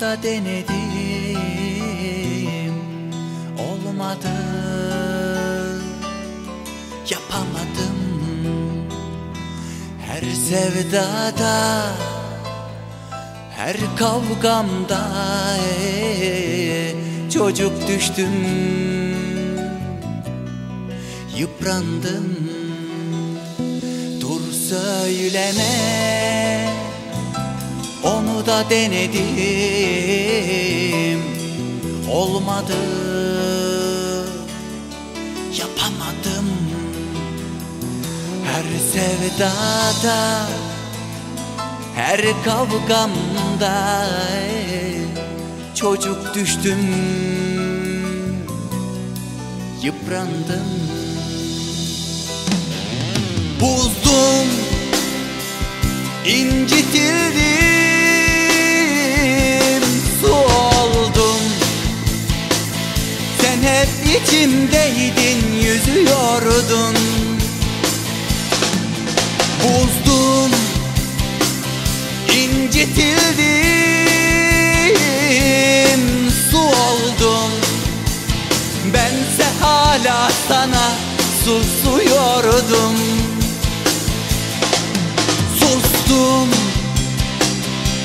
Da denedim. Olmadı. Yapamadım. Her sevdada Her kavgamda eh, Çocuk düştüm. Yıprandım. Dur söyleme da denedim. Olmadı. Yapamadım. Her sevdada Her kavgamda Çocuk düştüm. Yıprandım. Buzdum incitildim içimdeydin yüzüyordun. Buzdum incitildim Su oldum. Bense hala sana susuyordum Sustum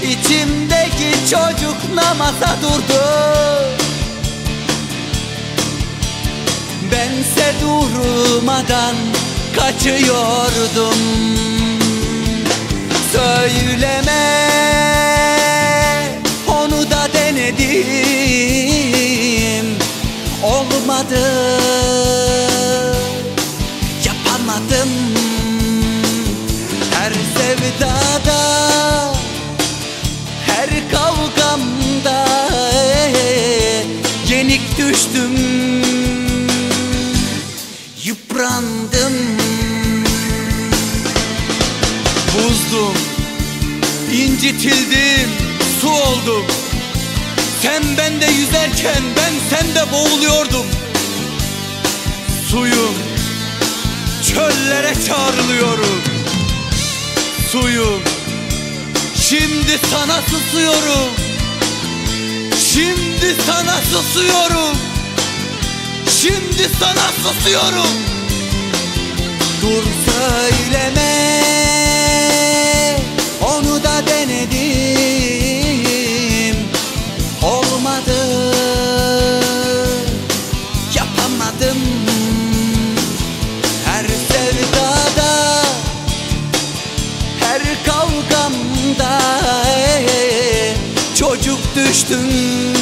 İçimdeki çocuk namaza durdu Bense durmadan kaçıyordum. Söyleme onu da denedim. Olmadı Yapamadım. Her sevdada Her kavgamda Yenik düştüm Yıprandım. Buzdum incitildim. Su oldum. Sen bende yüzerken ben sende boğuluyordum. Suyum. Çöllere çağrılıyorum. Suyum. Şimdi sana susuyorum. Şimdi sana susuyorum Şimdi sana susuyorum. Dur söyleme. Onu da denedim. Olmadı. Yapamadım. Her sevdada Her kavgamda Çocuk düştüm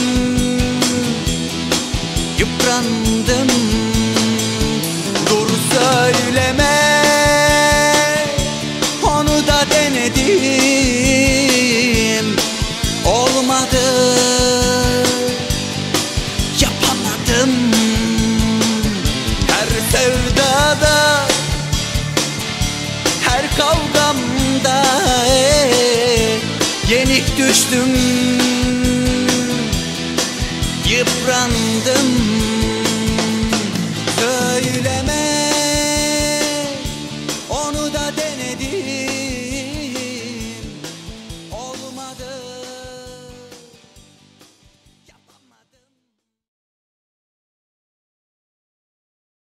Yapamadım Her sevdada Her kavgamda Yenik düştüm